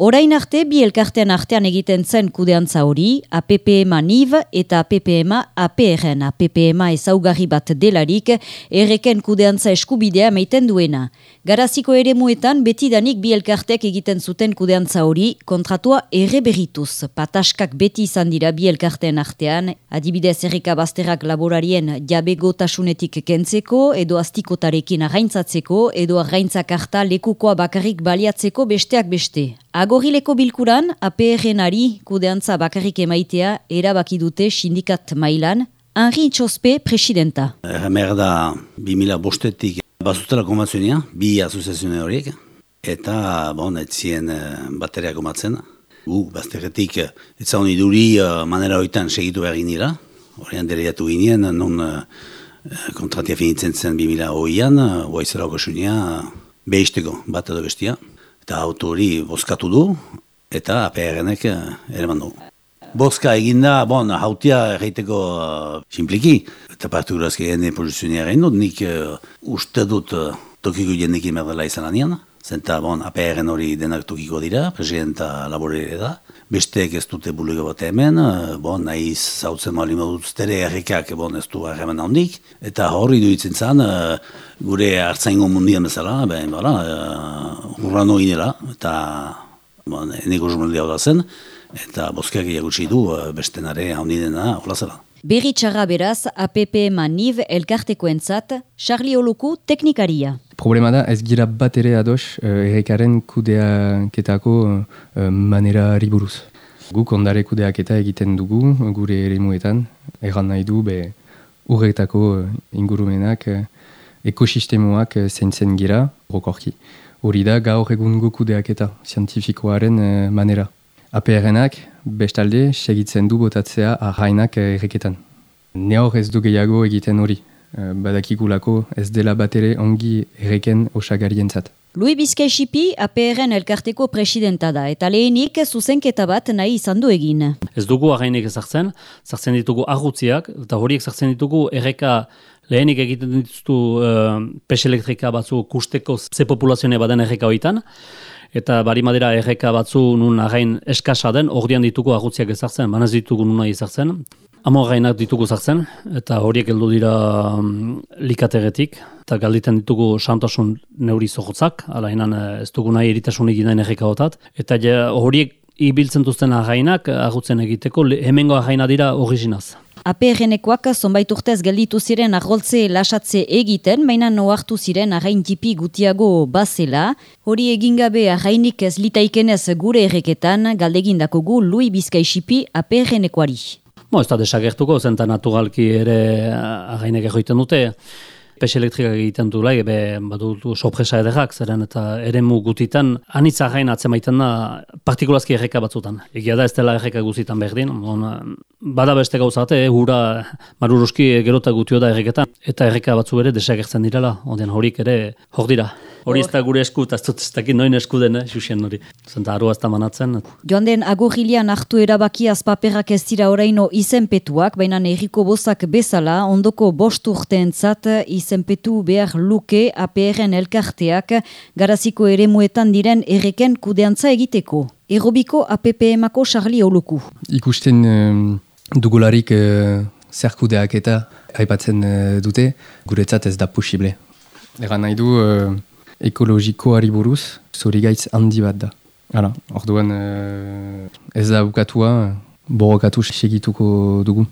Orain arte, bi elkartean artean egiten zen kudeantza hori, APPMA NIV eta APPMA APRN. APPMA ezaugarri bat delarik, erreken kudeantza eskubidea meiten duena. Garaziko ere muetan, betidanik bi elkarteak egiten zuten kudeantza hori, kontratua ere berrituz. Pataskak beti izan dira bi elkartean artean, adibidez erreka bazterrak laborarien jabegotasunetik kentzeko, edo astikotarekin arraintzatzeko, edo arraintzak harta lekukoa bakarrik baliatzeko besteak beste. Agorileko bilkuran, APRN-ari kudeantza bakarrik emaitea erabaki dute sindikat mailan, Henri Txospe presidenta. Ermer da 2000 bostetik bazutela konbatzionia, bi asoziazione horiek, eta bon, etzien eh, bateriak gomatzen. Gu, bazterretik, etza honi duri uh, manera horietan segitu behar ginira. Horrean delegatu ginen, non kontratia finitzen zen 2000 hoian, oaizera okosunia, behisteko bat edo bestia. Eta auto hori bozkatu du, eta APR-enek ere mandu. Bozka eginda, bon, hautia erreiteko uh, simpliki, eta partikurazki ene pozizionia egin dut, nik uh, uste dut uh, tokiko jendekin berdela izan anian, zenta bon, APR-en hori denak tokiko dira, presidenta laborere da, besteek ez dute bulega bat hemen, uh, bon, nahi zautzen mali moduz tere errekak bon, ez du harremen handik, eta horri duitzen zan, uh, gure hartzaingo mundian bezala, ben, bala, uh, inela, eta bon, eneko jurnaldia da zen, eta bozkeak iagutsi du bestenare hau dena hola zela. Berri txarra beraz, APP Maniv elkarteko entzat, Charlie Oluku teknikaria. Problema da, ez gira bat ere ados uh, errekaren kudeaketako uh, manera riburuz. Guk ondare kudeaketa egiten dugu gure ere muetan, erran nahi du be urretako ingurumenak uh, ekosistemoak uh, zeintzen gira, rokorki. Hori da gaur egun kudeaketa, zientifikoaren uh, manera. APR-enak bestalde segitzen du botatzea arrainak erreketan. Ne hor ez du gehiago egiten hori, eh, badakigulako ez dela batere ongi erreken osagarien zat. Louis Bizkaixipi APR-en elkarteko presidenta da, eta lehenik zuzenketa bat nahi izan du egin. Ez dugu arrainek ezartzen, zartzen ditugu arrutziak, eta horiek zartzen ditugu erreka lehenik egiten dituzu uh, pes elektrika batzu kusteko ze populazioa baden erreka hoitan, eta bari madera erreka batzu nun again eskasa den, ordian ditugu agutziak ezartzen, banaz ditugu nuna ezartzen. Amo gainak ditugu zartzen, eta horiek heldu dira um, likateretik, eta galditen ditugu santasun neuri zohotzak, ala inan eh, ez dugu nahi eritasun egin nahi erreka eta horiek ibiltzen duzten againak agutzen egiteko, hemengo againa dira originaz. APRNekoak zonbait urtez gelditu ziren argoltze lasatze egiten, baina noartu ziren arrain tipi gutiago bazela. Hori egingabe arrainik ez litaikenez gure erreketan, galdegindako gu Lui Bizkaixipi APRNekoari. Mo, ez da desagertuko, zenta naturalki ere arrainek egoiten dute pes elektrikak egiten du lai, ebe badutu sorpresa ederrak, zeren eta eremu gutitan, anitza gain atzemaiten da partikulazki erreka batzutan. Egia da ez dela erreka guzitan berdin, on, bada beste gauzate, eh, hura maruruski gerota gutio da erreketan, eta erreka batzu ere desagertzen direla, onden horik ere hor dira. Hori ez da gure esku, eta ez dut ez dakit noin esku den, eh, xuxen hori. Zenta arua ez da manatzen. Joan den agurilian hartu erabaki azpaperrak ez dira oraino izenpetuak, baina erriko bozak bezala, ondoko bost urteentzat izenpetu behar luke APRN elkarteak garaziko ere muetan diren erreken kudeantza egiteko. Erobiko APPMako Charlie Oluku. Ikusten um, dugularik uh, zer kudeak eta haipatzen uh, dute, guretzat ez da posible. Egan nahi du, uh, ekologikoari buruz, zori gaitz handi bat da. Hala, orduan uh, ez da bukatua, borokatu segituko dugu.